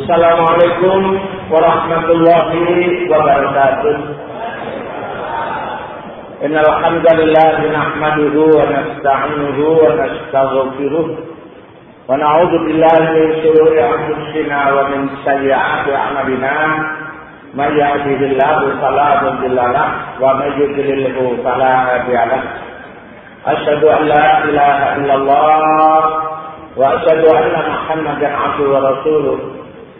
Assalamualaikum warahmatullahi wabarakatuh. Innal hamdalillah nahmaduhu wa nasta'inuhu wa nastaghfiruh wa na'udzu billahi min shururi anfusina wa min sayyi'ati a'malina. May yahdihillahu fala mudilla lahu wa may yudlilhu fala hadiya lahu. Asyhadu an la ilaha illallah wa asyhadu anna Muhammadan 'abduhu wa rasuluh.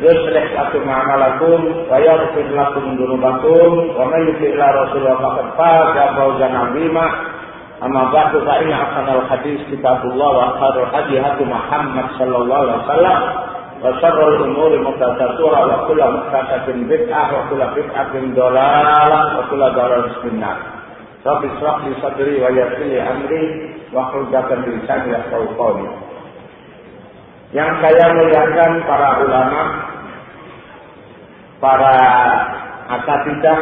يصلح لكم أعمالكم ويغفر لكم ذنوبكم ومن يطع الله ورسوله فقد فاز فوزا عظيما أما بعد فإن أحسن الحديث كتاب الله وخير الهدي هدي محمد صلى الله عليه وسلم وشر الأمور محدثاتها وكل محدثة بدعة وكل بدعة ضلالة وكل ضلالة في النار رب اشرح لي صدري ويسر لي أمري واحلل عقدة من لساني يفقهوا قولي yang saya muliakan para ulama, para akatidah,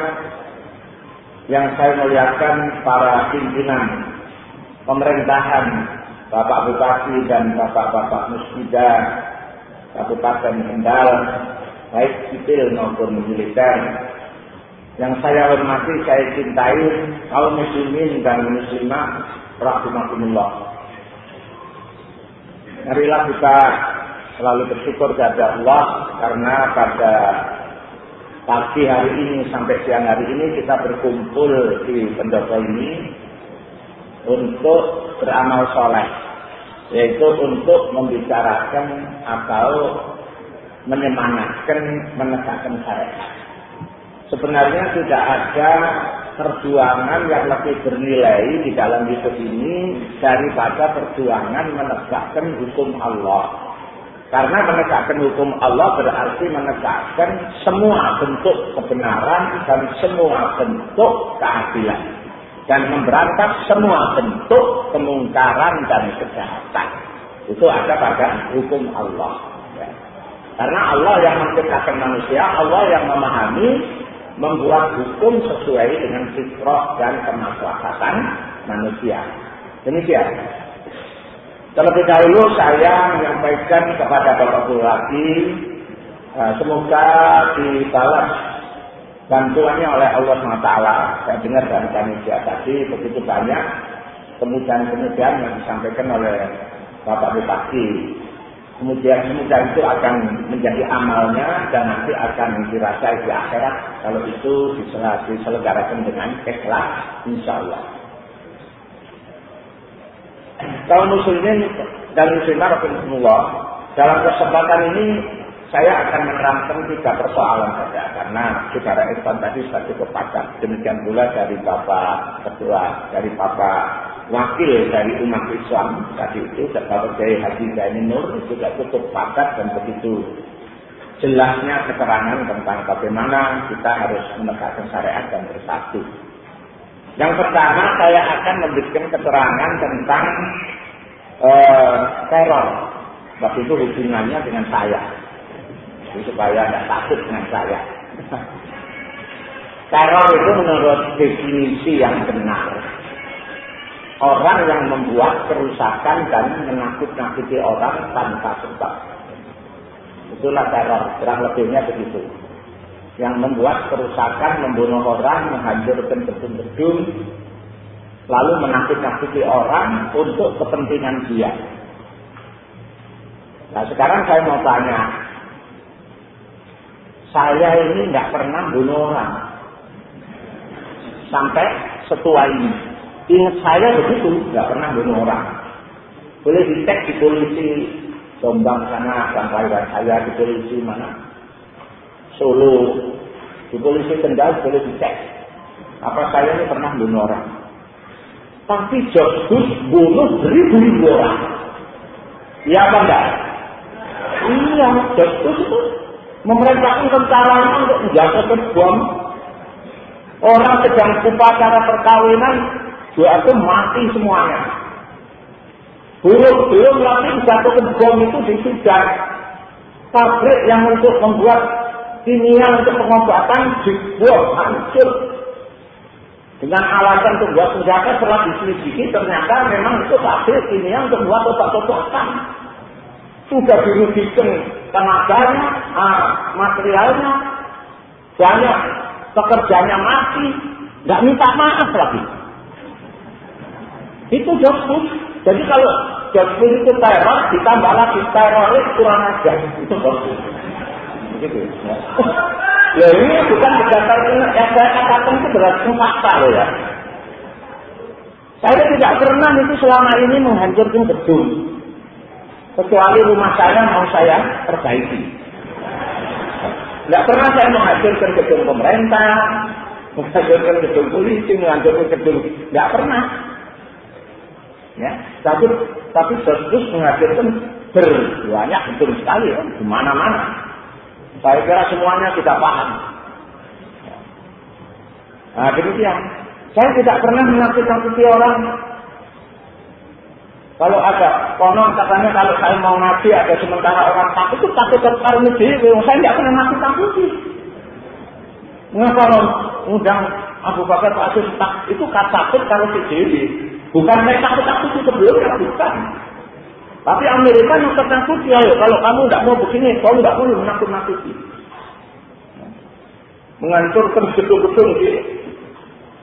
yang saya muliakan para pimpinan pemerintahan, Bapak Bupati dan Bapak-Bapak Musbidah, Kabupaten Kendal, baik sipil maupun militer. Yang saya hormati, saya cintai kaum muslimin dan muslimah, rahimahumullah. Marilah kita selalu bersyukur kepada Allah karena pada pagi hari ini sampai siang hari ini kita berkumpul di pendopo ini untuk beramal soleh yaitu untuk membicarakan atau menyemangatkan menegakkan syariat. Sebenarnya tidak ada perjuangan yang lebih bernilai di dalam hidup ini daripada perjuangan menegakkan hukum Allah. Karena menegakkan hukum Allah berarti menegakkan semua bentuk kebenaran dan semua bentuk keadilan. Dan memberantas semua bentuk kemungkaran dan kejahatan. Itu ada pada hukum Allah. Ya. Karena Allah yang menciptakan manusia, Allah yang memahami membuat hukum sesuai dengan fitrah dan kemaslahatan manusia. Demikian. Terlebih dahulu saya menyampaikan kepada Bapak Bupati, semoga dibalas bantuannya oleh Allah SWT. Saya dengar dari panitia tadi begitu banyak kemudian-kemudian yang disampaikan oleh Bapak Bupati kemudian semoga itu akan menjadi amalnya dan nanti akan dirasa di akhirat kalau itu diselenggarakan dengan ikhlas insya Allah. Kaum muslimin dan muslimah semua dalam kesempatan ini saya akan menerangkan tiga persoalan saja karena saudara Irfan tadi sudah cukup padat. Demikian pula dari Bapak Ketua, dari Bapak Wakil dari umat Islam tadi itu Bapak Kiai Haji Zaini Nur juga cukup padat dan begitu jelasnya keterangan tentang bagaimana kita harus menegakkan syariat dan bersatu. Yang pertama saya akan memberikan keterangan tentang uh, teror. Waktu itu hubungannya dengan saya. Jadi supaya tidak takut dengan saya. teror itu menurut definisi yang benar. Orang yang membuat kerusakan dan menakut-nakuti orang tanpa sebab. Itulah teror, kurang lebihnya begitu. Yang membuat kerusakan, membunuh orang, menghancurkan gedung-gedung, lalu menakut-nakuti orang untuk kepentingan dia. Nah sekarang saya mau tanya, saya ini nggak pernah bunuh orang sampai setua ini. Ingat saya begitu, nggak pernah bunuh orang. Boleh dicek di polisi Jombang sana, kelahiran saya di polisi mana? Solo, di polisi Kendal boleh dicek. Apa saya ini pernah bunuh orang? Tapi Josus bunuh ribu-ribu orang. Iya apa enggak? Iya, Josus itu memerintahkan tentaranya untuk menjatuhkan bom Orang sedang upacara perkawinan, dua itu mati semuanya. Burung belum lagi ke bom itu di Sudan. Pabrik yang untuk membuat kimia untuk pengobatan dibuat hancur dengan alasan untuk buat senjata setelah diselidiki ternyata memang itu pabrik kimia untuk membuat obat-obatan sudah dirugikan tenaganya, ah, materialnya, banyak pekerjanya mati, nggak minta maaf lagi. Itu jospus. Jadi kalau jospus itu teror, ditambah lagi teroris kurang ajar. Itu jospus. Begitu. Ya. ya ini bukan berdasarkan yang saya katakan itu berdasarkan fakta loh ya. Saya tidak pernah itu selama ini menghancurkan gedung. Kecuali rumah saya mau saya perbaiki. Tidak pernah saya menghancurkan gedung pemerintah, menghancurkan gedung polisi, menghancurkan gedung. Tidak pernah. Ya, tapi tapi terus menghancurkan berbanyak gedung sekali ya, di mana-mana. Saya kira semuanya tidak paham. Nah, demikian. Saya tidak pernah menakut-nakuti orang kalau ada konon katanya kalau saya mau ngaji ada sementara orang takut itu takut terparuh dewi. Saya tidak pernah. Nah kalau undang Abu Bakar Pak tak, itu kata takut kalau si dewi. Bukan saya takut takut itu sebelumnya bukan. Tapi Amerika yang takut ya, kalau kamu tidak mau begini, kamu tidak boleh menakut-nakuti. Menghancurkan gedung-gedung di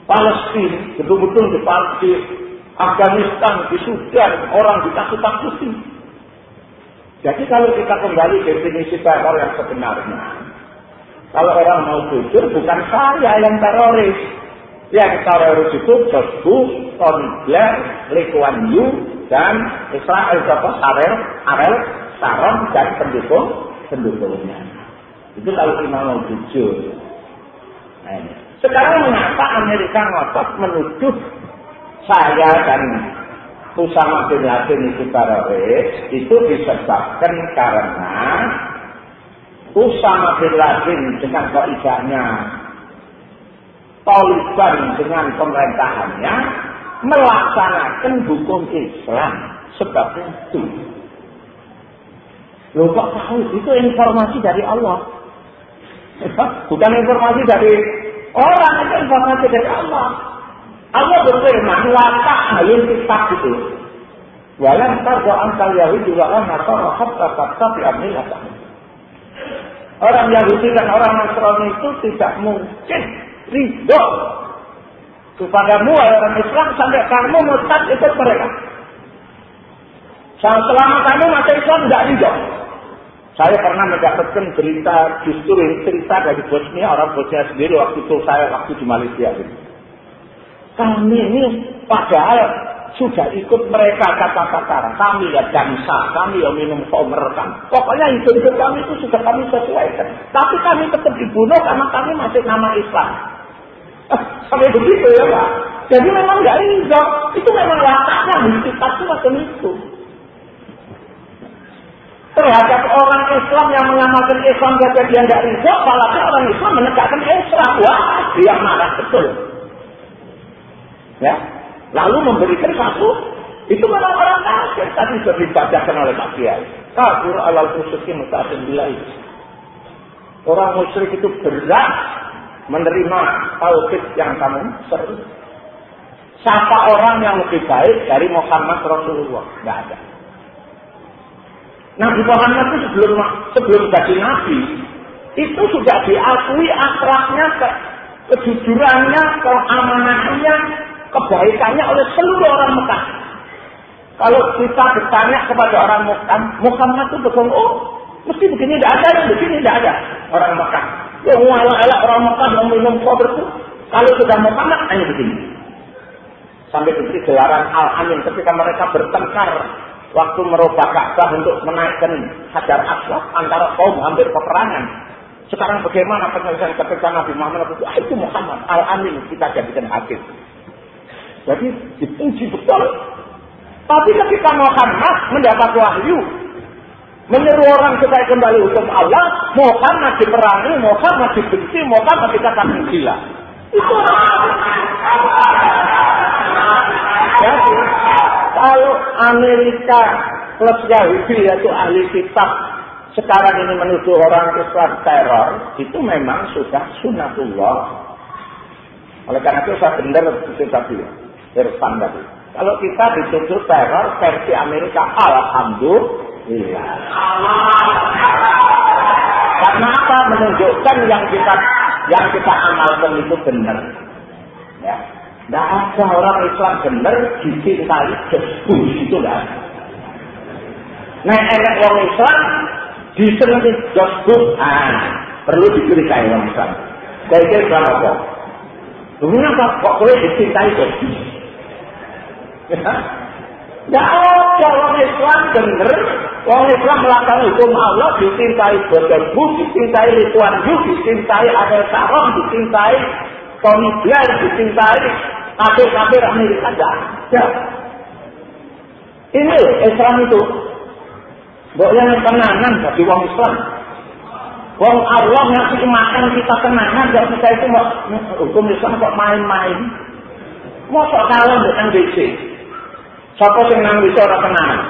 Palestina, gedung-gedung di Palestina, Afghanistan, di Sudan, orang ditakut-takuti. Jadi kalau kita kembali definisi teror yang sebenarnya, kalau orang mau jujur, bukan saya yang teroris. Yang teroris itu George Bush, Tony Blair, Lee Kuan Yew, dan Israel Joko Sarel, Arel, Sharon, dan pendukung pendukungnya. Itu kalau kita mau jujur. Nah, ini. Sekarang mengapa Amerika ngotot menuduh saya dan Usama bin Laden itu teroris itu disebabkan karena Usama bin Laden dengan keidahnya Taliban dengan pemerintahannya melaksanakan hukum Islam sebab itu. Loh kok tahu? Itu informasi dari Allah. Bukan informasi dari orang, itu informasi dari Allah. Allah berfirman, wata halin kitab itu. Walan targa angkal Yahudi walan nasara hatta tattabi amilatan. Orang Yahudi dan orang Nasrani itu tidak mungkin ridho kepadamu orang Islam sampai kamu murtad ikut mereka. Selama kamu masih Islam tidak ridho. Saya pernah mendapatkan berita justru ini cerita dari Bosnia, orang Bosnia sendiri waktu itu saya waktu di Malaysia. Gitu. Kami ini padahal sudah ikut mereka kata-kata. Kami ya dansa, kami ya minum komer kan. Pokoknya hidup-hidup kami itu sudah kami sesuaikan. Tapi kami tetap dibunuh karena kami masih nama Islam. Sampai begitu ya Pak. Jadi memang nggak rizal. Itu memang wataknya itu macam itu. Terhadap orang Islam yang mengamalkan Islam saja dia nggak rizal, apalagi orang Islam menegakkan Islam. Wah, dia marah betul ya lalu memberikan satu itu memang orang kafir tadi sudah dibacakan oleh Pak Kiai kafir alal khususnya mutasin bilai orang musyrik itu berat menerima tauhid yang kamu seru siapa orang yang lebih baik dari Muhammad Rasulullah? Nggak ada. Nabi Muhammad itu sebelum sebelum jadi nabi itu sudah diakui akhlaknya ke, kejujurannya, keamanannya, kebaikannya oleh seluruh orang Mekah. Kalau kita bertanya kepada orang Mekah, Muhammad itu betul, oh, mesti begini tidak ada, begini tidak ada. Orang Mekah. Ya, elak orang Mekah yang minum kober itu, kalau sudah Muhammad hanya begini. Sampai diberi gelaran Al-Amin ketika mereka bertengkar waktu merubah Ka'bah untuk menaikkan hajar aswad antara kaum hampir peperangan. Sekarang bagaimana penyelesaian ketika Nabi Muhammad itu, ah, itu Muhammad Al-Amin kita jadikan hakim. Jadi dipuji betul. Tapi ketika Muhammad mendapat wahyu, menyeru orang supaya kembali hukum Allah, Muhammad diperangi, Muhammad dibenci, Muhammad dikatakan gila. Itu Jadi, kalau Amerika plus Yahudi yaitu ahli kitab sekarang ini menuduh orang Islam teror, itu memang sudah sunatullah. Oleh karena itu saya benar itu tadi, Irfan tadi. Kalau kita dituduh teror versi Amerika, Alhamdulillah. Karena apa? Menunjukkan yang kita yang kita amalkan itu benar. Ya. Tidak ada orang Islam benar dicintai jesbus itu lah. Nah, enak orang Islam disenangi jesbus, ah, perlu dicurigai orang Islam. Kira-kira Islam apa? Kenapa kok boleh dicintai jesbus? Ya. Tidak ada orang Islam benar Orang Islam melakukan hukum Allah dicintai Bodobu, dicintai Lituan Yu, dicintai Adel Sarom, dicintai Tony Blair, dicintai kafir-kafir Amerika. Tidak ya. Ini Islam itu. Bukan yang tenangan bagi orang Islam. Wong Allah ngasih makan kita tenangan, dan kita itu hukum Islam kok main-main. Mau sok kalah dengan BC. Siapa yang nang bisa orang tenangan?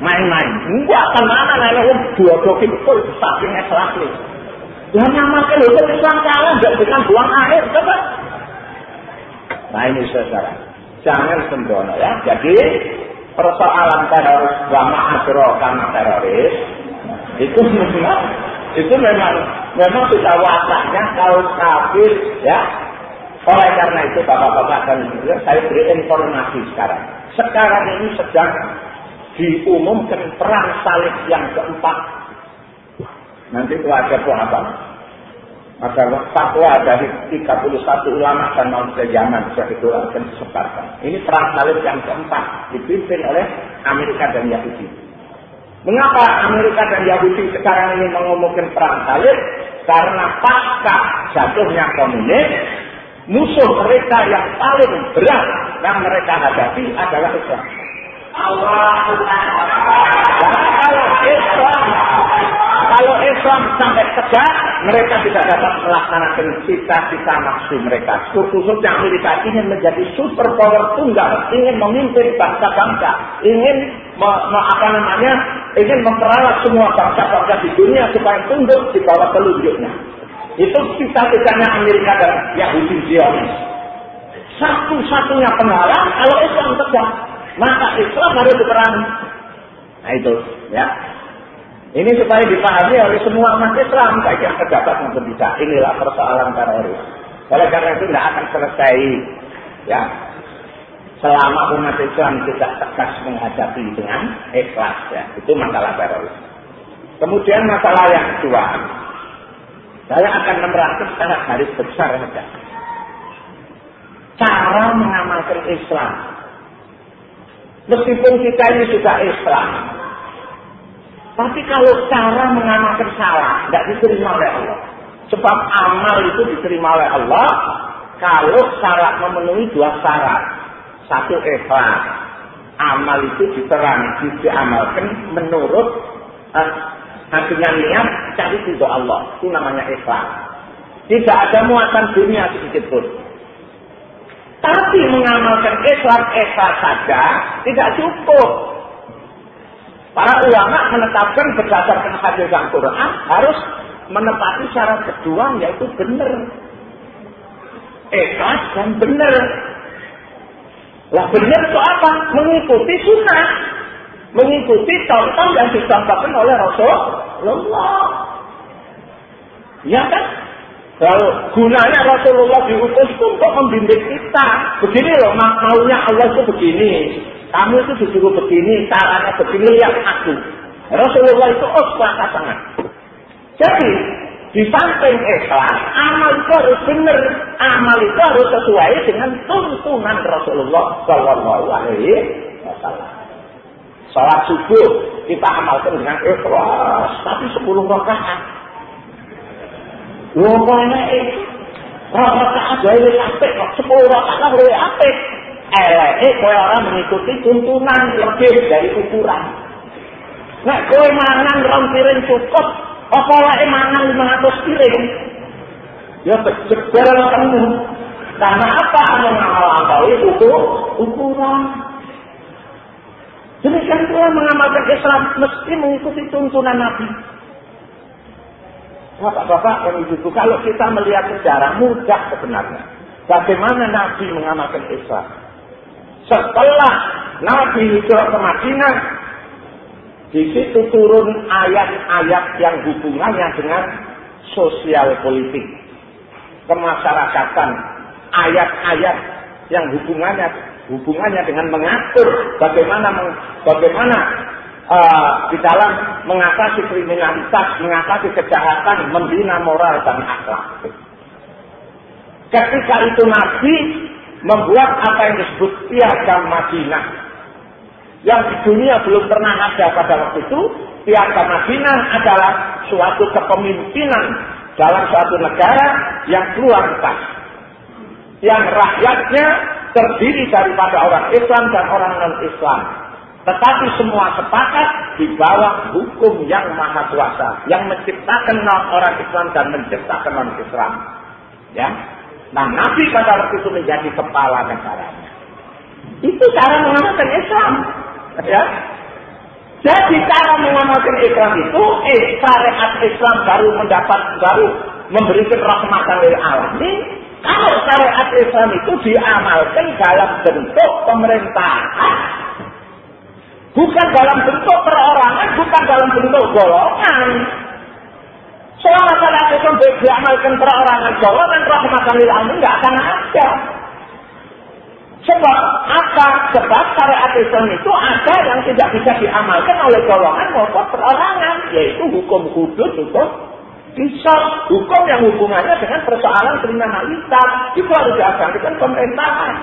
main-main. Enggak ke mana nenek wong dua doki betul saking ikhlas nih. Lah nyamakan itu Islam kalah enggak dengan buang air, coba. Nah ini saudara, jangan sembrono ya. Jadi persoalan teroris lama asro karena teroris itu memang itu memang memang sudah wataknya kaum kafir ya. Oleh karena itu bapak-bapak dan saya beri informasi sekarang. Sekarang ini sedang diumumkan perang salib yang keempat. Nanti itu ada apa? Maka fatwa dari 31 ulama dan ke zaman itu akan disebarkan. Ini perang salib yang keempat dipimpin oleh Amerika dan Yahudi. Mengapa Amerika dan Yahudi sekarang ini mengumumkan perang salib? Karena pasca jatuhnya komunis, musuh mereka yang paling berat yang mereka hadapi adalah Islam. Allah kalau Islam kalau Islam sampai tegak, mereka tidak dapat melaksanakan cita-cita maksud mereka. Khususnya Amerika ingin menjadi super power tunggal, ingin memimpin bangsa-bangsa, ingin me, apa namanya, ingin memperalat semua bangsa-bangsa di dunia supaya tunduk di bawah telunjuknya. Itu cita-citanya Amerika dan Yahudi Zionis. Satu-satunya penghalang kalau Islam tegak maka Islam harus diperangi. Nah itu, ya. Ini supaya dipahami oleh semua umat Islam, baik yang terdapat maupun tidak. Inilah persoalan teroris. Oleh karena itu tidak akan selesai, ya. Selama umat Islam tidak tegas menghadapi dengan ikhlas, ya. Itu masalah teroris. Kemudian masalah yang kedua, saya akan menerangkan secara garis besar saja. Cara mengamalkan Islam Meskipun kita ini sudah Islam. Tapi kalau cara mengamalkan salah, tidak diterima oleh Allah. Sebab amal itu diterima oleh Allah kalau syarat memenuhi dua syarat. Satu ikhlas. Amal itu diterang, diamalkan menurut uh, dengan niat cari ridho Allah. Itu namanya ikhlas. Tidak ada muatan dunia sedikit pun. Tapi mengamalkan Islam ikhlas saja tidak cukup. Para ulama menetapkan berdasarkan hadis Al-Quran harus menepati syarat kedua yaitu benar. Ikhlas dan benar. Lah benar itu apa? Mengikuti sunnah. Mengikuti contoh yang disampaikan oleh Rasulullah. Ya kan? Kalau gunanya Rasulullah diutus itu untuk membimbing kita. Begini loh, maunya Allah itu begini. Kamu itu disuruh begini, caranya begini, lihat aku. Rasulullah itu uswah sangat. Jadi, di samping ikhlas, amal itu harus benar. Amal itu harus sesuai dengan tuntunan Rasulullah Shallallahu Alaihi Wasallam. Salat subuh kita amalkan dengan ikhlas, tapi sepuluh rakaat Rupanya itu rakaat gawe apik kok sepuluh rakaat gawe apik. Eleke kowe orang mengikuti tuntunan lebih dari ukuran. Nek kowe mangan rong piring cukup, apa wae mangan 500 piring? Ya bejeber penuh. Karena apa? Mengamal itu ukuran. Demikian pula mengamalkan Islam mesti mengikuti tuntunan Nabi. Bapak-bapak dan ibu-ibu, kalau kita melihat sejarah mudah sebenarnya. Bagaimana Nabi mengamalkan Islam. Setelah Nabi hijrah ke Madinah, di situ turun ayat-ayat yang hubungannya dengan sosial politik, kemasyarakatan, ayat-ayat yang hubungannya hubungannya dengan mengatur bagaimana bagaimana uh, di dalam mengatasi kriminalitas, mengatasi kejahatan, membina moral dan akhlak. Ketika itu Nabi membuat apa yang disebut piagam Madinah. Yang di dunia belum pernah ada pada waktu itu, piagam Madinah adalah suatu kepemimpinan dalam suatu negara yang keluar Yang rakyatnya terdiri daripada orang Islam dan orang non-Islam. Tetapi semua sepakat di bawah hukum yang maha kuasa. Yang menciptakan non orang Islam dan menciptakan non-Islam. Ya. Nah Nabi pada waktu itu menjadi kepala negaranya. Itu cara mengamalkan Islam. Ya. Jadi cara mengamalkan Islam itu, eh, syariat Islam baru mendapat, baru memberikan rahmatan lil alamin, kalau syariat Islam itu diamalkan dalam bentuk pemerintahan, bukan dalam bentuk perorangan, bukan dalam bentuk golongan. Selama syariat Islam diamalkan perorangan, golongan, rahmatan lil alamin nggak akan ada. Sebab apa? Sebab syariat Islam itu ada yang tidak bisa diamalkan oleh golongan maupun perorangan, yaitu hukum hudud, hukum bisa hukum yang hubungannya dengan persoalan kriminalitas itu harus diajarkan pemerintahan.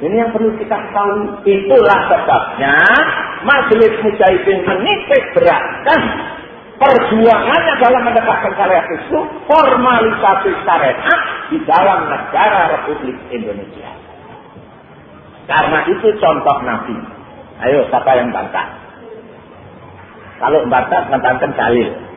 Ini yang perlu kita tahu. Itulah sebabnya Majelis Mujahidin menitik beratkan perjuangannya dalam mendekatkan syariat itu formalisasi syariat di dalam negara Republik Indonesia. Karena itu contoh Nabi. Ayo, siapa yang bantah? Kalau bantah, bantahkan Jalil.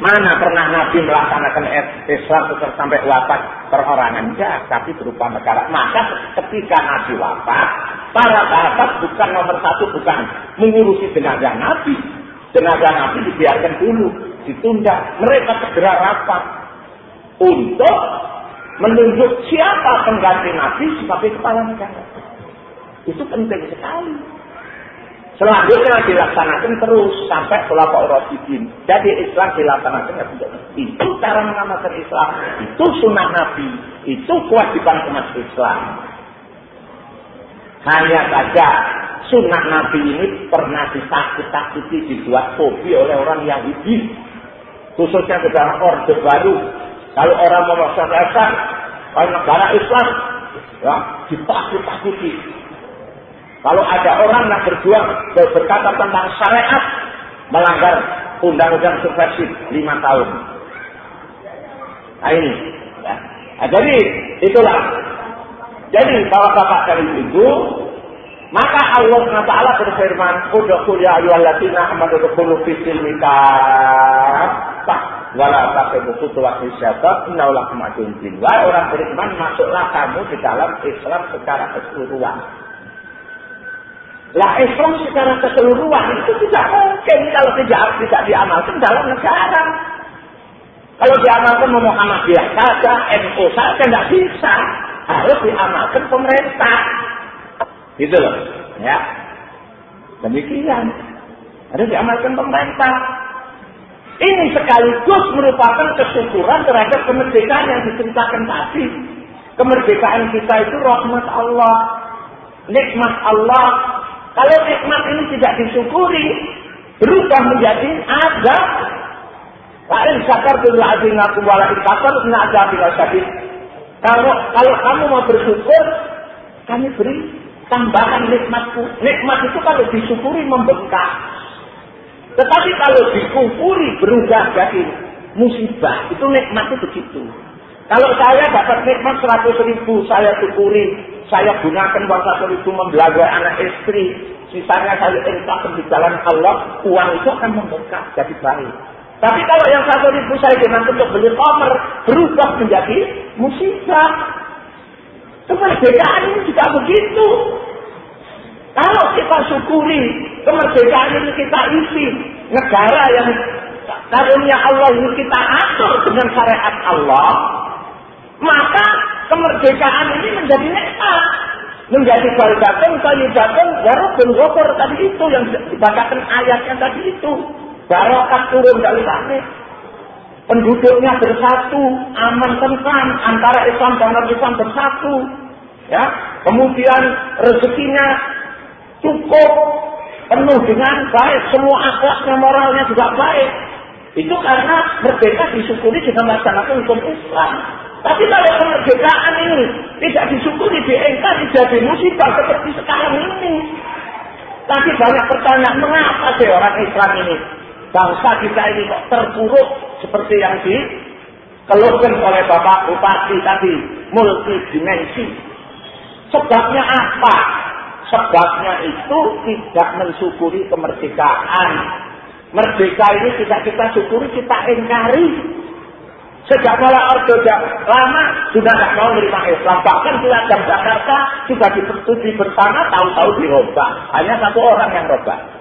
Mana pernah Nabi melaksanakan Islam sampai wafat perorangan? Enggak, tapi berupa negara. Maka ketika Nabi wafat, para sahabat bukan nomor satu, bukan mengurusi jenazah Nabi. Jenazah Nabi dibiarkan dulu, ditunda. Mereka segera rapat untuk menunjuk siapa pengganti Nabi sebagai kepala negara. Itu penting sekali. Selanjutnya dilaksanakan terus sampai Khulafaur Rasyidin. Jadi Islam dilaksanakan ya Itu cara mengamalkan Islam. Itu sunnah Nabi. Itu kewajiban umat Islam. Hanya saja sunnah Nabi ini pernah ditakut-takuti dibuat fobi oleh orang Yahudi. Khususnya ke dalam Orde Baru. Kalau orang melaksanakan kalau negara Islam, ya, ditakut-takuti. Kalau ada orang yang berjuang berkata tentang syariat melanggar undang-undang subversif lima tahun. Nah ini. Ya. Nah, jadi itulah. Jadi bapak-bapak dari itu, maka Allah SWT berfirman, Udhul ya ayyuhalladzina amanu dkhulu fi silmi kaffah wala taqibu khutuwat syabat innallaha ma'akum Wahai orang beriman, masuklah kamu di dalam Islam secara keseluruhan. Lah Islam secara keseluruhan itu tidak mungkin kalau tidak tidak diamalkan dalam negara. Kalau diamalkan Muhammadiyah saja, NU saja tidak bisa. Harus diamalkan pemerintah. Gitu loh. Ya. Demikian. Harus diamalkan pemerintah. Ini sekaligus merupakan kesyukuran terhadap kemerdekaan yang diceritakan tadi. Kemerdekaan kita itu rahmat Allah. Nikmat Allah kalau nikmat ini tidak disyukuri, berubah menjadi azab. Lain sakar dulu azinakum wala ikasar azab bila sakit. Kalau kalau kamu mau bersyukur, kami beri tambahan nikmatku. Nikmat itu kalau disyukuri membengkak. Tetapi kalau dikufuri berubah jadi musibah. Itu nikmat itu begitu. Kalau saya dapat nikmat seratus ribu, saya syukuri, saya gunakan uang satu ribu membelajar anak istri, sisanya saya infakkan di jalan Allah, uang itu akan membengkak jadi baik. Tapi kalau yang satu ribu saya dengan untuk beli komer berubah menjadi musibah. Kemerdekaan ini juga begitu. Kalau kita syukuri kemerdekaan ini kita isi negara yang karunia Allah ini kita atur dengan syariat Allah, maka kemerdekaan ini menjadi nikmat. Menjadi baridatun, sayyidatun, warubun, gopor tadi itu yang dibacakan ayatnya tadi itu. Barokah turun dari langit. Penduduknya bersatu, aman tentram antara Islam dan non-Islam bersatu. Ya, kemudian rezekinya cukup penuh dengan baik, semua akhlaknya, moralnya juga baik. Itu karena merdeka disyukuri dengan melaksanakan hukum Islam. Tapi kalau kemerdekaan ini tidak disyukuri, diingkari, jadi musibah seperti sekarang ini. Tapi banyak pertanyaan, mengapa sih orang Islam ini bangsa kita ini kok terpuruk seperti yang dikeluhkan oleh Bapak Bupati tadi, multidimensi. Sebabnya apa? Sebabnya itu tidak mensyukuri kemerdekaan. Merdeka ini tidak kita syukuri, kita ingkari. Sejak mulai Orde lama sudah tidak mau menerima Islam. Bahkan jam Jakarta sudah dipersetujui bersama tahu-tahu dirobah. Hanya satu orang yang robah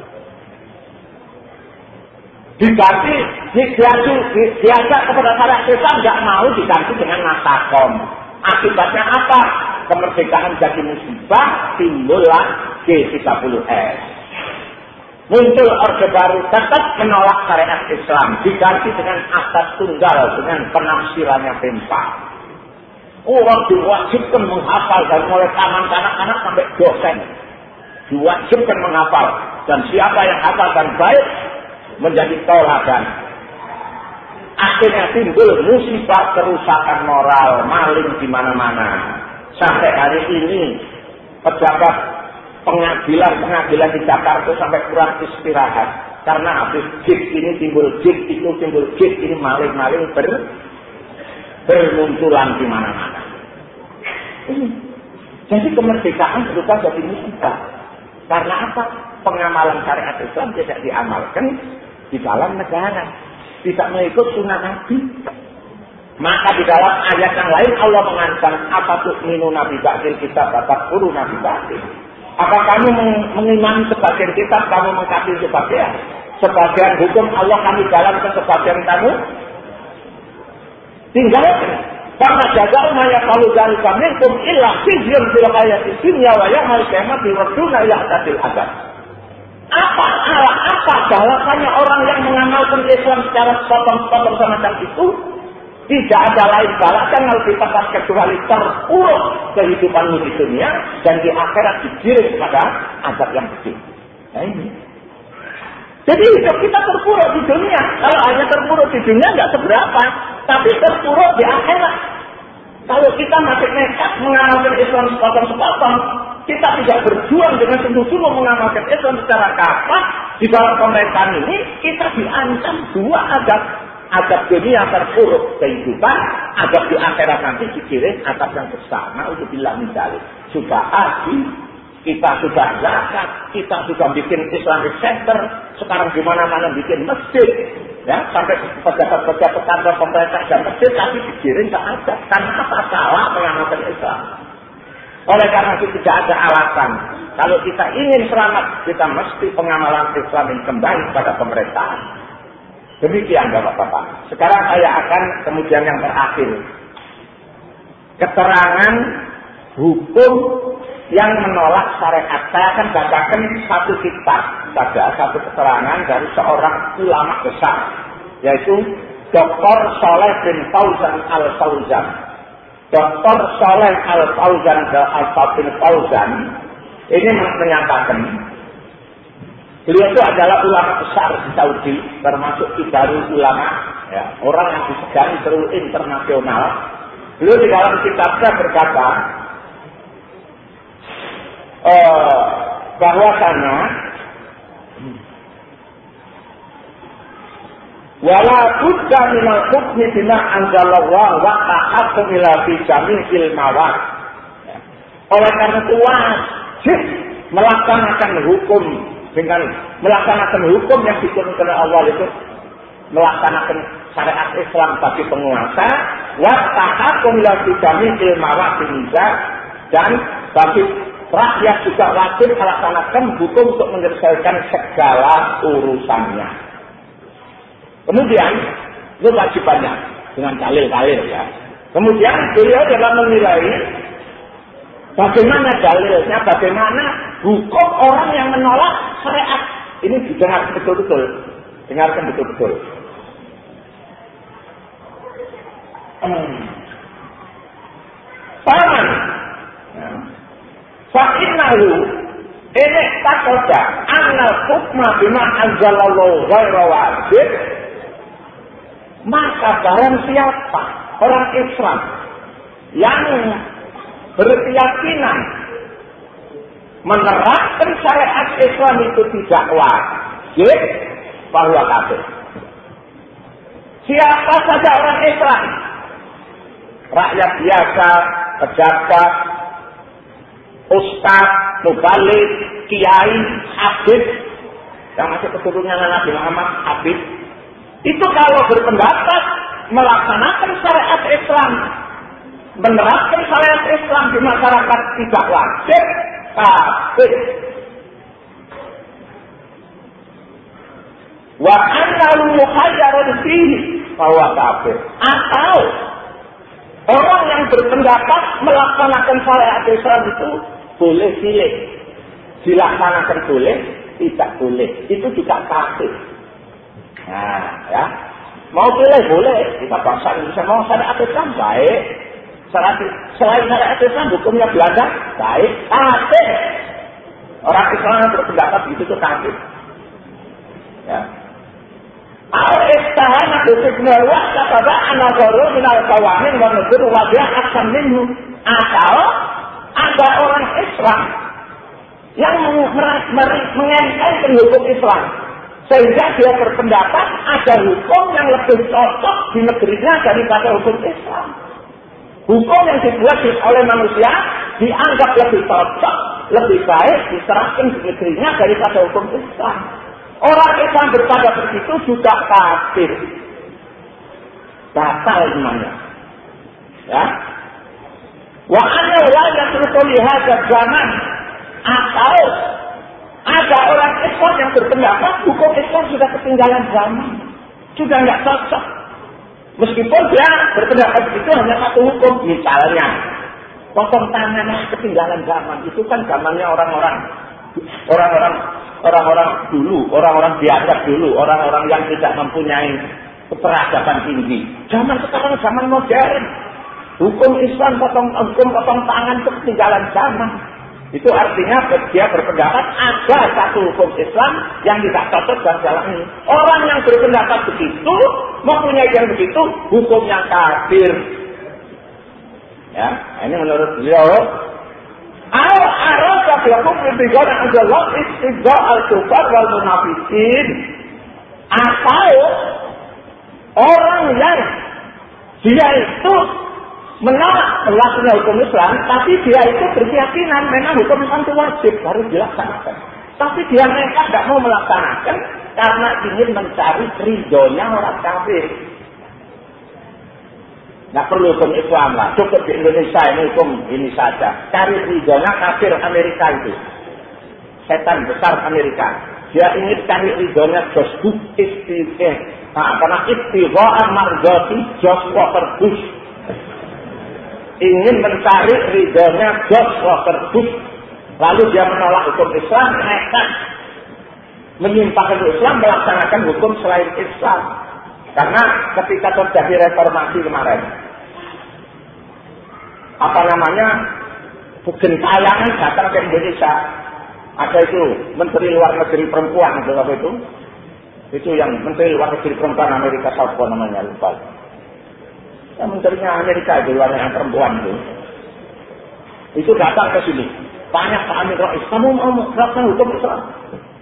diganti diganti diajak kepada para Islam nggak mau diganti dengan nasakom. Akibatnya apa? Kemerdekaan jadi musibah, timbullah G30S. Muncul Orde Baru tetap menolak syariat Islam, diganti dengan asas tunggal dengan penafsirannya Pempa. Orang diwajibkan menghafal dari mulai taman kanak-kanak sampai dosen. Diwajibkan menghafal. Dan siapa yang hafal dan baik, menjadi toladan. Akhirnya timbul musibah kerusakan moral, maling di mana-mana. Sampai hari ini pejabat pengadilan-pengadilan di Jakarta sampai kurang istirahat. Karena habis jik ini timbul jik, itu timbul jik, ini maling-maling ber, bermunculan di mana-mana. Jadi kemerdekaan berubah jadi musibah. Karena apa? Pengamalan syariat Islam tidak diamalkan di dalam negara. Tidak mengikut sunnah Nabi. Maka di dalam ayat yang lain Allah mengancam apa tuh minu Nabi Bakir kita bapak guru Nabi Bakir. Apa kamu mengimani sebagian kitab, kamu mengkafir sebagian? Sebagian hukum Allah kami jalankan sebagian kamu? Tinggalkan. Karena jaga umaya kalau dari kami kum ilah fizyun fil hayati dunya wa yamal kiamat diwarduna ya tadil adab. Apa salah apa balasannya orang yang mengamalkan Islam secara sepotong-sepotong semacam itu? Tidak ada lain balasan kalau dipasang kecuali terpuruk kehidupanmu di dunia dan di akhirat digiring pada azab yang kecil. Nah ini. Jadi hidup kita terpuruk di dunia. Kalau hanya terpuruk di dunia nggak seberapa, tapi terpuruk di akhirat. Kalau kita masih nekat mengamalkan Islam sepotong-sepotong, kita tidak berjuang dengan sungguh-sungguh mengamalkan Islam secara kafah di dalam pemerintahan ini, kita diancam dua adab. Adab dunia terpuruk kehidupan, adab di akhirat nanti dikirim adab yang bersama untuk bilang misalnya. Sudah haji, kita sudah zakat, kita sudah bikin Islamic Center, sekarang di mana-mana bikin masjid, ya sampai pejabat-pejabat kantor pemerintah dan masjid tapi dikirim ke adab. Karena apa salah mengamalkan Islam? Oleh karena itu tidak ada alasan. Kalau kita ingin selamat, kita mesti pengamalan Islam ini kembali pada pemerintahan. Demikian Bapak-Bapak. Sekarang saya akan kemudian yang terakhir. Keterangan hukum yang menolak syariat. Saya akan bacakan satu kitab saja, satu keterangan dari seorang ulama besar. Yaitu Dr. Soleh bin Fauzan al-Fauzan Dr. Soleh Al Fauzan Al Fauzan Fauzan ini menyatakan beliau itu adalah ulama besar di Saudi termasuk kibarul ulama ya, orang yang disegani terus internasional beliau di dalam kitabnya berkata eh, bahwasanya Wala budda minal hukmi bima anzalallah wa ta'akum ila fi mawad. Oleh karena itu wajib melaksanakan hukum dengan melaksanakan hukum yang diturunkan oleh Allah itu melaksanakan syariat Islam bagi penguasa, wa tahakum la bidami ilmawa dan bagi rakyat juga wajib melaksanakan hukum untuk menyelesaikan segala urusannya. Kemudian, itu wajibannya dengan dalil-dalil ya. Kemudian beliau dalam menilai bagaimana dalilnya, bagaimana hukum orang yang menolak syariat. Ini didengar betul-betul. Dengarkan betul-betul. Paman. Fa'innahu ini takoda annal hukma bima anzalallahu ghairu wajib maka barang siapa orang Islam yang berkeyakinan menerapkan syariat Islam itu tidak wajib bahwa kafir. Siapa saja orang Islam, rakyat biasa, pejabat, ustaz, mubalik, kiai, habib, yang masih keturunan Nabi Muhammad, habib, itu kalau berpendapat melaksanakan syariat Islam, menerapkan syariat Islam di masyarakat tidak wajib, kafir. Wa annahu mukhayyarun fihi bahwa kafir. Atau orang yang berpendapat melaksanakan syariat Islam itu boleh pilih. Dilaksanakan boleh, tidak boleh. Itu juga kafir. Nah, ya. Mau pilih boleh. Kita bahasa Indonesia mau syariat Islam baik. Selain syariat Islam hukumnya Belanda baik. Kafir. Orang Islam yang berpendapat itu tuh kafir. Ya. Al-istahana bisiknul waqta pada anadharu minal kawamin wa nudur wajah akan minhu. Atau ada orang Islam yang mengentengkan hukum Islam. Sehingga dia berpendapat ada hukum yang lebih cocok di negerinya daripada hukum Islam. Hukum yang dibuat oleh manusia dianggap lebih cocok, lebih baik diserahkan di negerinya daripada hukum Islam. Orang Islam berpada begitu juga kafir. Batal imannya. Ya, Wa anna la yatruku li zaman atau ada orang Islam yang berpendapat hukum Islam sudah ketinggalan zaman. Sudah nggak cocok. Meskipun dia berpendapat itu hanya satu hukum. Misalnya, potong tangan ketinggalan zaman. Itu kan zamannya orang-orang orang-orang orang-orang dulu, orang-orang biasa dulu, orang-orang yang tidak mempunyai keperadaban tinggi. Zaman sekarang zaman modern. Hukum Islam potong hukum potong tangan itu ketinggalan zaman. Itu artinya dia berpendapat ada satu hukum Islam yang tidak cocok dan jalan ini. Orang yang berpendapat begitu, mempunyai yang begitu, hukumnya kafir. Ya, ini menurut beliau. Al arasa bilakum bibigon adalah istiqa al kufar wal munafikin. Atau orang yang dia itu menolak berlakunya hukum Islam, tapi dia itu berkeyakinan memang hukum Islam itu wajib harus dilaksanakan. Tapi dia mereka tidak mau melaksanakan karena ingin mencari ridhonya orang kafir. Tidak perlu hukum Islam lah, cukup di Indonesia ini hukum ini saja. Cari ridhonya kafir Amerika itu. Setan besar Amerika. Dia ingin cari ridhonya George Bush istiqah. Nah, karena istiqah margoti George Walker Bush ingin mencari ridhonya George Walker Bush. Lalu dia menolak hukum Islam, nekat menyimpangkan Islam, melaksanakan hukum selain Islam. Karena ketika terjadi reformasi kemarin, apa namanya, tayangan datang ke Indonesia. Ada itu Menteri Luar Negeri Perempuan itu itu? Itu yang Menteri Luar Negeri Perempuan Amerika Siapa namanya lupa. Yang menterinya Amerika itu yang perempuan itu. Itu datang ke sini. Banyak Pak Amin Rais, kamu mau menerapkan hukum Islam?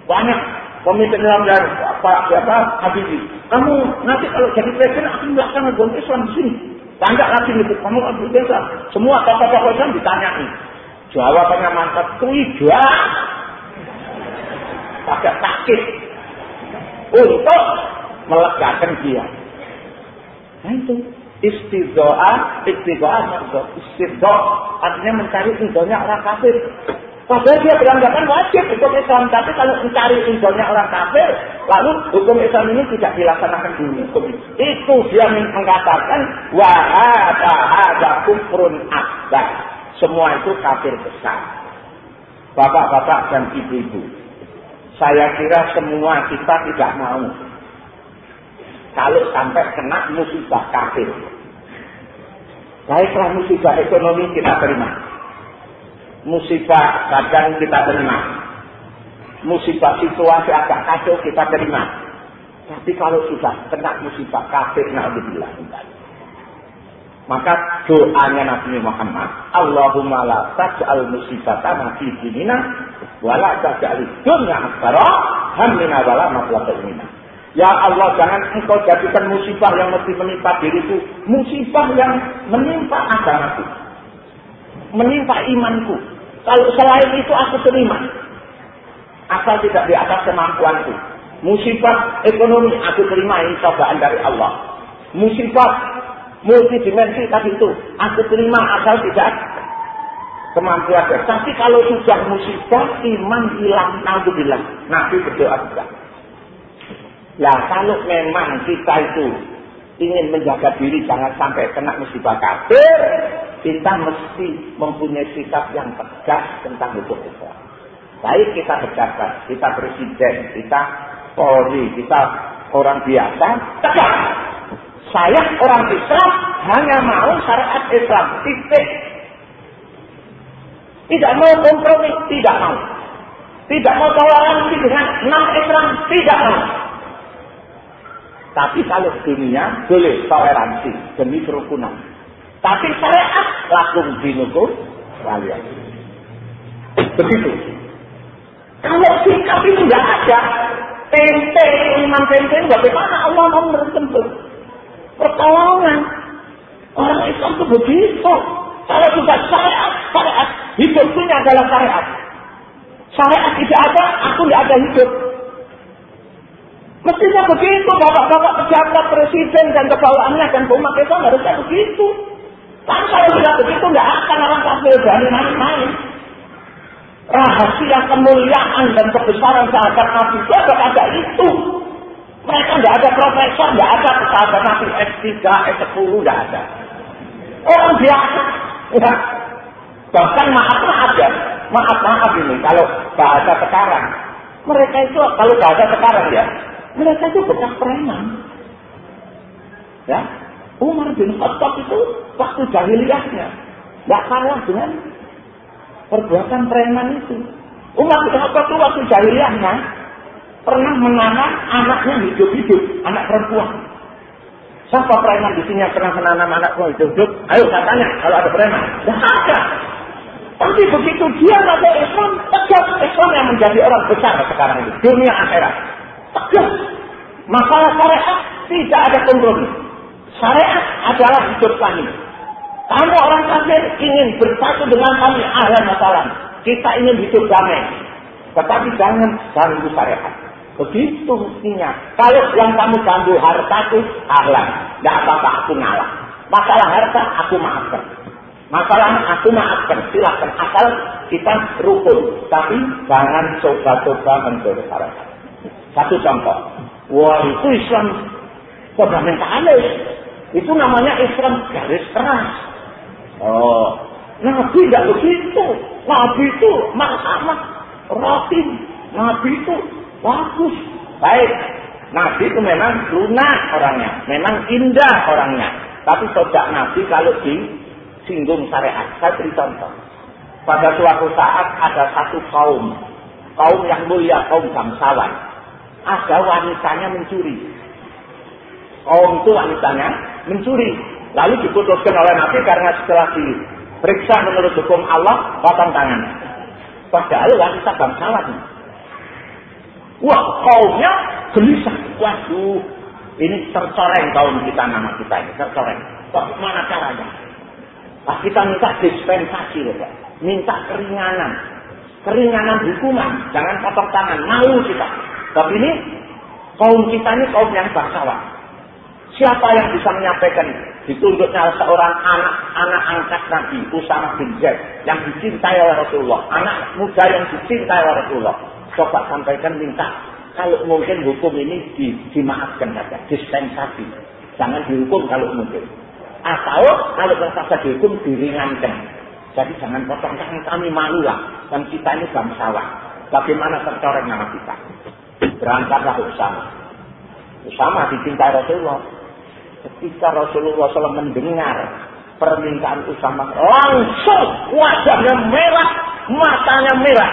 Banyak pemimpin Islam dan Pak siapa Habibie. Kamu nanti kalau jadi presiden akan melaksanakan hukum Islam di sini. Tanda lagi itu, kamu akan Islam. Semua tokoh-tokoh Islam ditanyai. Jawabannya mantap, tidak. Pakai sakit. Untuk melegakan dia. Nah itu istidoa, istidoa, istidoa artinya mencari ridhonya orang kafir. Padahal dia beranggapan wajib hukum Islam, tapi kalau mencari ridhonya orang kafir, lalu hukum Islam ini tidak dilaksanakan dulu. Hukum itu dia mengatakan wahada ada kufrun akbar. Semua itu kafir besar. Bapak-bapak dan ibu-ibu, saya kira semua kita tidak mau kalau sampai kena musibah kafir. Baiklah musibah ekonomi kita terima musibah kadang kita terima. Musibah situasi agak kacau kita terima. Tapi kalau sudah kena musibah kafir, na'udzubillah. Maka doanya Nabi Muhammad, Allahumma la taj'al musibatana fi dinina wa la taj'al dunya akbara hammina wa la mablagha Ya Allah, jangan engkau jadikan musibah yang mesti menimpa diriku, musibah yang menimpa agamaku, menimpa imanku, kalau selain itu aku terima. Asal tidak di atas kemampuanku. Musibah ekonomi aku terima ini cobaan dari Allah. Musibah multidimensi tadi itu aku terima asal tidak kemampuan. Tapi kalau sudah musibah iman hilang, bilang Nabi berdoa juga. Lah kalau memang kita itu ingin menjaga diri jangan sampai kena musibah kafir, kita mesti mempunyai sikap yang tegas tentang hukum Islam. Baik kita pejabat, kita presiden, kita polri, kita orang biasa, tegas. Saya orang Islam hanya mau syariat Islam. Titik. Tidak mau kompromi, tidak mau. Tidak mau toleransi dengan enam Islam, tidak mau. Tapi kalau dunia boleh toleransi demi kerukunan. Tapi syariat lakum dinukum kalian. Begitu. Kalau sikap itu nggak ada, tempe, iman tempe, bagaimana Allah mau bertempur? Pertolongan. Orang Islam itu begitu. Kalau sudah syariat, syariat. Hidupnya adalah syariat. Syariat tidak ada, aku tidak ada hidup. Mestinya begitu, bapak-bapak pejabat, presiden, dan kebawaannya, dan umat Islam harusnya begitu. Tapi kalau tidak begitu, nggak akan orang kafir berani main-main. Rahasia kemuliaan dan kebesaran sahabat Nabi itu ada itu. Mereka nggak ada profesor, nggak ada sahabat Nabi S3, S10, nggak ada. Orang biasa. Ya. Bahkan maaf-maaf ya. Maaf-maaf ini kalau bahasa sekarang. Mereka itu kalau bahasa sekarang ya, mereka itu bekas preman. Ya, Umar bin Khattab itu waktu jahiliyahnya nggak kalah dengan perbuatan preman itu. Umar bin Khattab itu waktu jahiliyahnya pernah menanam anaknya hidup-hidup, anak perempuan. Siapa preman di sini yang pernah menanam anak perempuan hidup-hidup? Ayo katanya kalau ada preman. Tidak ada. Tapi begitu dia masuk Islam, tegas Islam yang menjadi orang besar sekarang ini. Dunia akhirat. Tegas. Masalah syariat tidak ada kompromi. Syariat adalah hidup kami. Kamu orang kafir ingin bersatu dengan kami ada masalah. Kita ingin hidup damai. Tetapi jangan ganggu syariat. Begitu mestinya. Kalau yang kamu ganggu hartaku, ahlan. Tidak apa-apa, aku ngalah. Masalah harta, aku maafkan. Masalah aku maafkan. Silahkan. Asal kita rukun. Tapi jangan coba-coba mencuri syariat. Satu contoh. Wah itu Islam fundamentalis. Itu namanya Islam garis keras. Oh, Nabi tidak begitu. Nabi itu mahkamah, roti. Nabi itu bagus. Baik. Nabi itu memang lunak orangnya. Memang indah orangnya. Tapi sejak Nabi kalau disinggung syariat. Saya beri contoh. Pada suatu saat ada satu kaum. Kaum yang mulia, kaum bangsawan ada wanitanya mencuri. Kaum itu wanitanya mencuri. Lalu diputuskan oleh Nabi karena setelah diperiksa menurut hukum Allah, potong tangan. Padahal wanita bangsawan. Wah, kaumnya gelisah. Waduh, ini tercoreng kaum kita nama kita ini, tercoreng. Bagaimana caranya? Nah, kita minta dispensasi, loh, minta keringanan. Keringanan hukuman, jangan potong tangan, mau kita. Tapi ini Kaum kita ini kaum yang bangsawan. Siapa yang bisa menyampaikan ditunjuknya seorang anak anak angkat Nabi Usama bin Zaid yang dicintai oleh Rasulullah, anak muda yang dicintai oleh Rasulullah. Coba sampaikan minta kalau mungkin hukum ini di, dimaafkan saja, dispensasi. Jangan dihukum kalau mungkin. Atau kalau terpaksa dihukum diringankan. Jadi jangan potong tangan kami malu lah. Dan kita ini bangsawan. Bagaimana tercoreng nama kita? Berangkatlah Usama. Usama dicintai Rasulullah. Ketika Rasulullah SAW mendengar permintaan Usama, langsung wajahnya merah, matanya merah.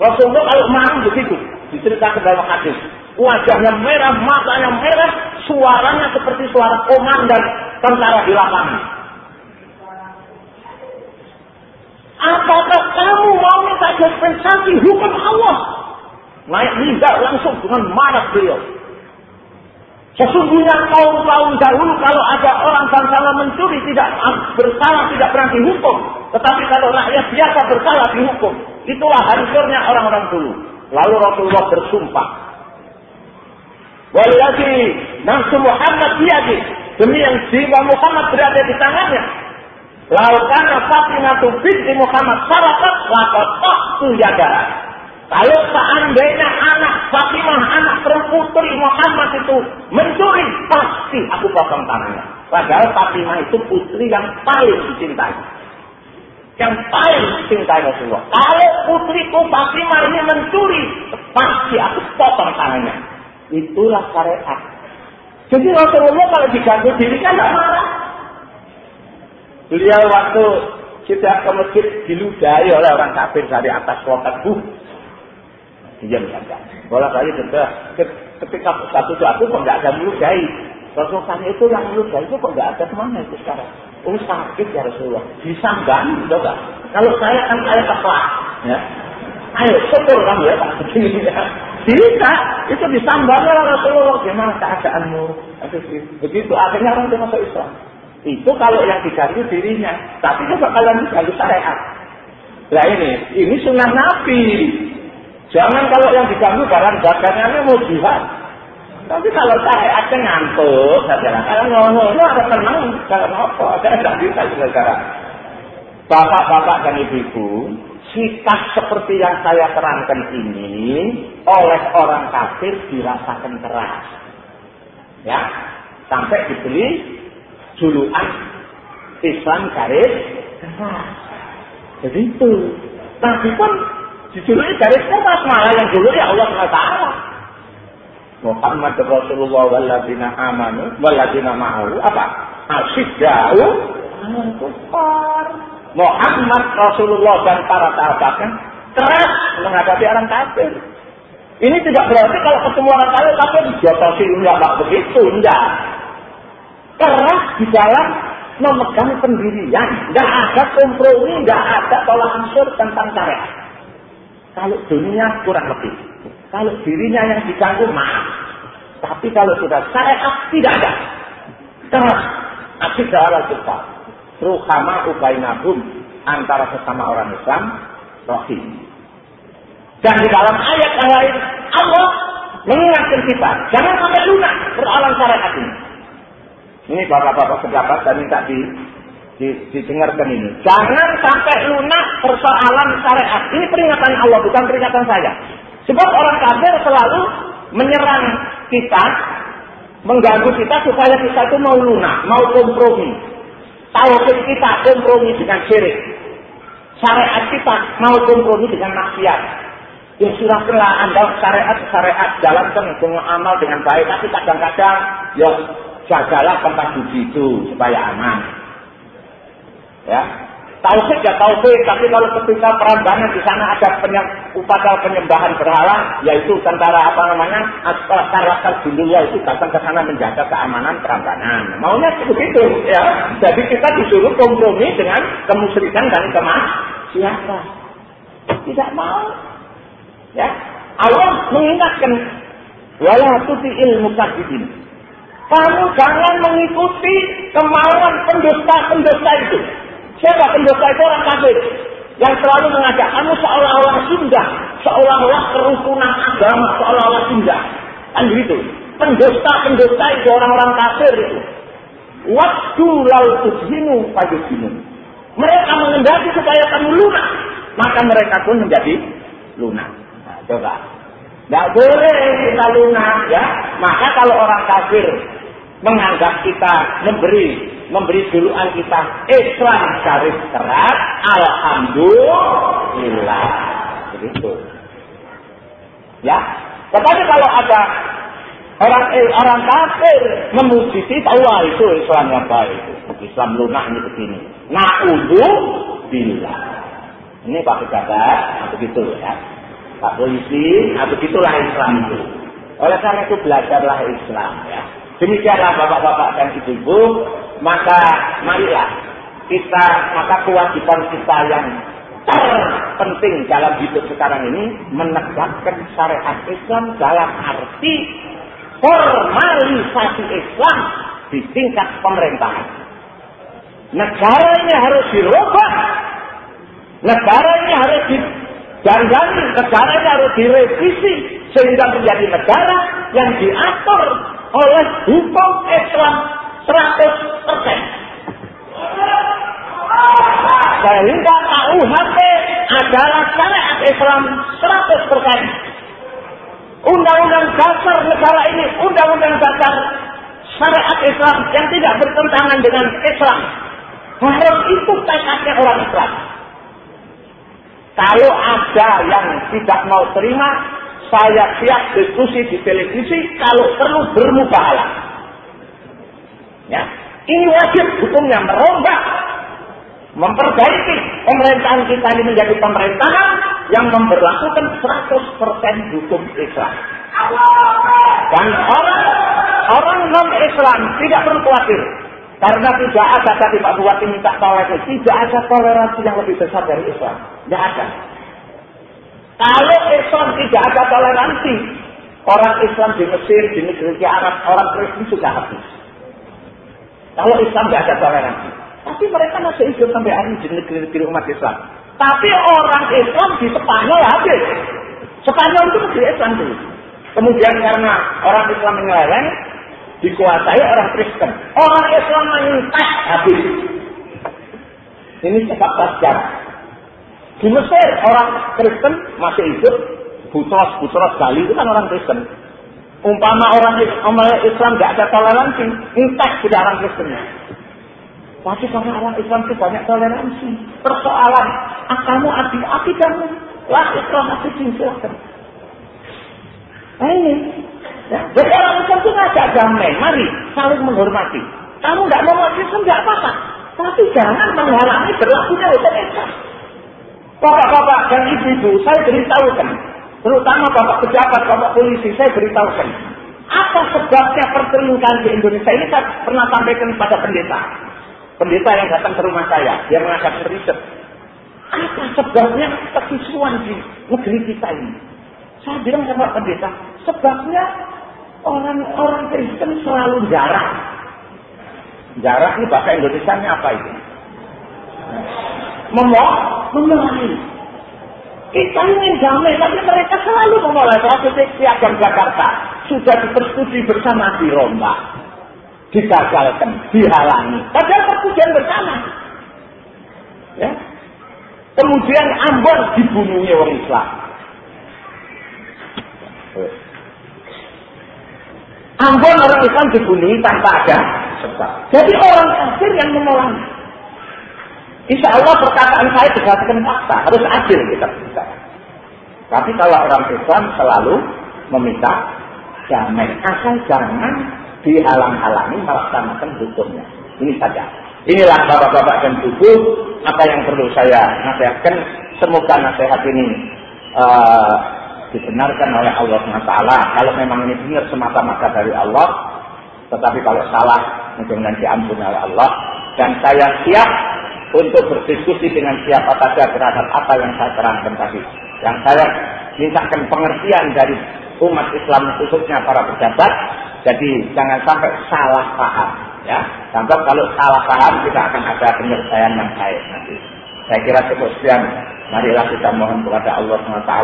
Rasulullah kalau marah begitu, diceritakan dalam hadis. Wajahnya merah, matanya merah, suaranya seperti suara komandan tentara di lapangan. Apakah kamu mau minta dispensasi hukum Allah? Naik mimbar langsung dengan marah beliau. Sesungguhnya kaum kaum dahulu kalau ada orang bangsawan mencuri tidak bersalah tidak pernah dihukum. Tetapi kalau rakyat biasa bersalah dihukum. Itulah hancurnya orang-orang dulu. Lalu Rasulullah bersumpah. Walladzi nafsu Muhammad biyadi. Demi yang jiwa Muhammad berada di tangannya. Laukana Fatimah binti Muhammad sarakat lakot yadah. Kalau seandainya anak Fatimah, anak perputri Muhammad itu mencuri, pasti aku potong tangannya. Padahal Fatimah itu putri yang paling dicintai yang paling dicintai Rasulullah. Kalau putriku Fatimah ini mencuri, pasti aku potong tangannya. Itulah syariat. Jadi Rasulullah kalau diganggu diri kan tidak marah. Beliau waktu kita ke masjid diludahi oleh orang kafir dari atas kota bu. Diam saja. Bola kali sudah ketika satu aku kok nggak ada meludahi. Rasulullah itu yang meludahi itu kok nggak ada ke mana itu sekarang. Oh sakit ya Rasulullah. Disambangi coba. Kalau saya kan saya tepat. Ya. Ayo syukur kamu ya. Begini ya. Bisa. Itu disambangi oleh Rasulullah. Gimana keadaanmu? Begitu akhirnya orang itu masuk Islam. Itu kalau yang diganti dirinya. Tapi coba kalian diganti syariat. Nah ini, ini sunnah Nabi. Jangan kalau yang diganggu barang dagangannya mau jihad. Tapi kalau saya aja ngantuk, saja kalau ngono, itu ada tenang, kalau apa, saya tidak bisa saudara. Bapak-bapak dan ibu-ibu, sikap seperti yang saya terangkan ini oleh orang kafir dirasakan keras. Ya, sampai dibeli julukan Islam garis keras. Begitu. Tapi pun dijuluki garis keras malah yang dulu ya Allah SWT. Muhammad Rasulullah waladina amanu waladina ma'ahu apa? Asyidda'u kufar. Muhammad Rasulullah dan para sahabatnya keras menghadapi orang kafir. Ini tidak berarti kalau ketemu orang kafir kafir dijotosi enggak, enggak begitu, enggak. Keras di dalam memegang pendirian, enggak ada kompromi, enggak ada tolak unsur tentang syariat. Kalau dunia kurang lebih. Kalau dirinya yang diganggu, maaf. Tapi kalau sudah syariat, tidak ada. Keras. Akidah ala kita. Ruhama ubainahum. Antara sesama orang Islam. Rahim. Dan di dalam ayat yang lain, Allah mengingatkan kita. Jangan sampai lunak persoalan syariat ini. Ini bapak-bapak pejabat dan minta di, didengarkan ini. Jangan sampai lunak persoalan syariat. Ini peringatan Allah, bukan peringatan saya. Sebab orang kafir selalu menyerang kita, mengganggu kita supaya kita itu mau lunak, mau kompromi. Tauhid kita kompromi dengan syirik. Syariat kita mau kompromi dengan maksiat. Ya silahkanlah anda syariat syariat jalankan dengan amal dengan baik, tapi kadang-kadang ya jagalah tempat suci itu supaya aman. Ya, Tauhid ya tauhid, tapi kalau ketika perambanan di sana ada penyem, upacara penyembahan berhala, yaitu tentara apa namanya, asal dunia itu datang ke sana menjaga keamanan perambanan. Maunya begitu, ya. Jadi kita disuruh kompromi dengan kemusyrikan dan siapa? Tidak mau. Ya, Allah mengingatkan wala ilmu kadibin. Kamu jangan mengikuti kemauan pendusta-pendusta itu. Siapa pendosa itu orang kafir yang selalu mengajak kamu seolah-olah indah, seolah-olah kerukunan agama, seolah-olah indah. Kan begitu. Pendusta-pendusta itu orang-orang kafir itu. Waktu laut tudhinu fayudhinu. Mereka mengendaki supaya kamu lunak. Maka mereka pun menjadi lunak. Nah, coba. Tidak boleh kita lunak ya. Maka kalau orang kafir menganggap kita memberi memberi julukan kita Islam garis keras, alhamdulillah. Begitu. Ya. Tetapi kalau ada orang eh, orang kafir memuji kita, wah itu Islam yang baik. Islam lunak ini begini. Na'udhu bila. Ini Pak Pejabat, nah begitu ya. Pak Polisi, nah begitulah Islam itu. Oleh karena itu belajarlah Islam ya. Demikianlah bapak-bapak dan ibu-ibu, maka marilah kita, maka kewajiban kita yang terpenting dalam hidup sekarang ini menegakkan syariat Islam dalam arti formalisasi Islam di tingkat pemerintahan. Negara ini harus dirubah. Negara ini harus didandani. Negara ini harus direvisi. Sehingga menjadi negara yang diatur oleh hukum Islam 100%. Sehingga KUHP adalah syariat Islam 100%. Undang-undang dasar negara ini, undang-undang dasar syariat Islam yang tidak bertentangan dengan Islam. Harus itu tekadnya orang Islam. Kalau ada yang tidak mau terima, saya siap diskusi di televisi kalau perlu bermubahalah. Ya, ini wajib hukumnya merombak, memperbaiki pemerintahan kita ini menjadi pemerintahan yang memperlakukan 100% hukum Islam. Dan orang orang non Islam tidak perlu khawatir karena tidak ada tadi Pak Bupati minta toleransi, tidak ada toleransi yang lebih besar dari Islam. Tidak ada. Kalau Islam tidak ada toleransi, orang Islam di Mesir, di negeri Arab, orang Kristen sudah habis. Kalau Islam tidak ada toleransi. Tapi mereka masih hidup sampai hari di negeri-negeri umat Islam. Tapi orang Islam di Spanyol habis. Spanyol itu negeri Islam dulu. Kemudian karena orang Islam menyeleweng, dikuasai orang Kristen. Orang Islam menyentak habis. Ini sebab sejarah. Di Mesir orang Kristen masih hidup, Butros, Butros Bali itu kan orang Kristen. Umpama orang Islam tidak ada toleransi, entek tidak orang Kristennya. Tapi karena orang Islam itu banyak toleransi. Persoalan akamu, adik, akidamu. Lah, Islam masih silahkan. Nah ini. Ya. Jadi orang Islam itu ngajak damai. Mari, saling menghormati. Kamu tidak mau Islam, tidak apa-apa. Tapi jangan menghalangi berlakunya hukum Islam. Bapak-bapak dan ibu-ibu, saya beritahukan. Terutama bapak pejabat, bapak polisi, saya beritahukan. Apa sebabnya perselingkuhan di Indonesia ini saya pernah sampaikan kepada pendeta pendeta yang datang ke rumah saya, dia mengadakan riset. Apa sebabnya kekisuan di negeri kita ini? Saya bilang sama pendeta, sebabnya orang-orang Kristen selalu jarak. Jarak ini bahasa Indonesia apa itu? Memok, memulai. Kita ingin damai, tapi mereka selalu memulai. Provinsi Piagam Jakarta sudah dipersetujui bersama di Roma digagalkan, dihalangi. Padahal persetujuan bersama. Ya. Kemudian Ambon dibunuhnya orang Islam. Ambon orang Islam dibunuh tanpa ada sebab. Jadi orang kafir yang menolong. Insya Allah perkataan saya berdasarkan fakta, harus adil kita bicara. Tapi kalau orang Islam selalu meminta damai, asal jangan dihalang-halangi melaksanakan hukumnya. Ini saja. Inilah bapak-bapak dan ibu apa yang perlu saya nasihatkan. Semoga nasihat ini uh, dibenarkan oleh Allah SWT. Kalau memang ini benar semata-mata dari Allah, tetapi kalau salah mudah-mudahan diampuni oleh Allah. Dan saya siap untuk berdiskusi dengan siapa saja terhadap apa yang saya terangkan tadi. Yang saya mintakan pengertian dari umat Islam khususnya para pejabat jadi jangan sampai salah paham. Ya, sampai kalau salah paham kita akan ada penyelesaian yang baik nanti. Saya kira cukup sekian Marilah kita mohon kepada Allah SWT.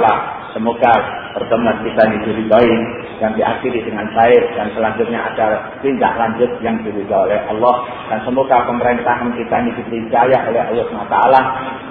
Semoga pertemuan kita ini baik dan diakhiri dengan baik dan selanjutnya ada tindak lanjut yang diridhoi oleh Allah dan semoga pemerintahan kita ini dipercaya oleh Allah SWT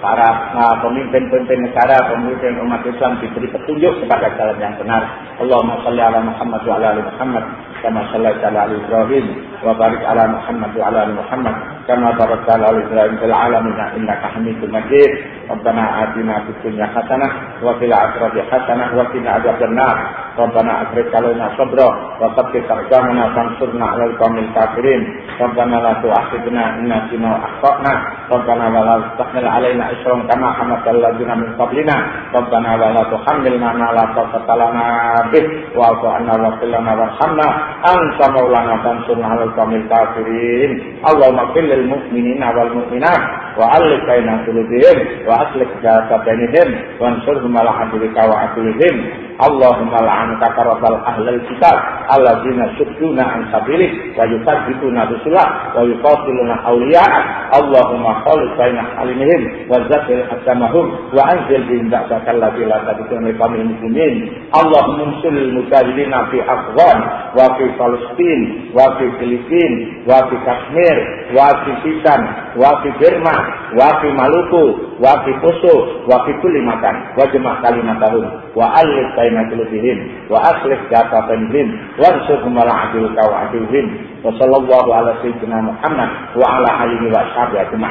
para uh, pemimpin-pemimpin negara, pemimpin umat Islam diberi petunjuk kepada jalan yang benar. Allahumma salli ala Muhammad wa ala ali Muhammad kama sallaita ala Ibrahim wa barik ala Muhammad wa ala ali Muhammad kama barakta ala Ibrahim fil alamin innaka Hamidum Majid. Rabbana atina fid dunya hasanah wa fil akhirati hasanah wa qina adzabannar. Rabbana akhrij alaina sabra wa thabbit aqdamana fansurna 'alal qawmil kafirin. Rabbana la tu'akhidna in nasina wa akhtana. Rabbana wa la tahmil 'alaina isran kama hamaltal ladzina min qablina. Rabbana wa la tuhammilna ma la taqata lana bih wa'fu 'anna waghfir lana warhamna anta maulana fansurna 'alal qawmil kafirin. Allahumma qil lil mu'minina wal mu'minat wa alif baina qulubihim wa aslih dhata bainihim wa ansurhum 'ala adlika wa adlihim. Allahumma la'an kafarabal ahlal kitab alladzina sudduna an sabilik wa yukadzibuna rusulah wa yuqatiluna awliya'ak Allahumma khalid baina halimihim wa zakir asamahum wa anzil bihim ba'daka alladzi la tadikun liqamil muslimin Allahumma unsul mujahidina fi Afghan wa fi Palestin wa fi Filipin wa fi Kashmir wa fi Sisan wa fi Burma wa fi Maluku wa fi Poso wa fi kulli makan wa jema' kalimatahum wa alif baina qulubihim wa aslih data bainihim wa ansurhum ala adilka wa adilhim wa sallallahu ala sayyidina Muhammad wa ala alihi wa ajma'in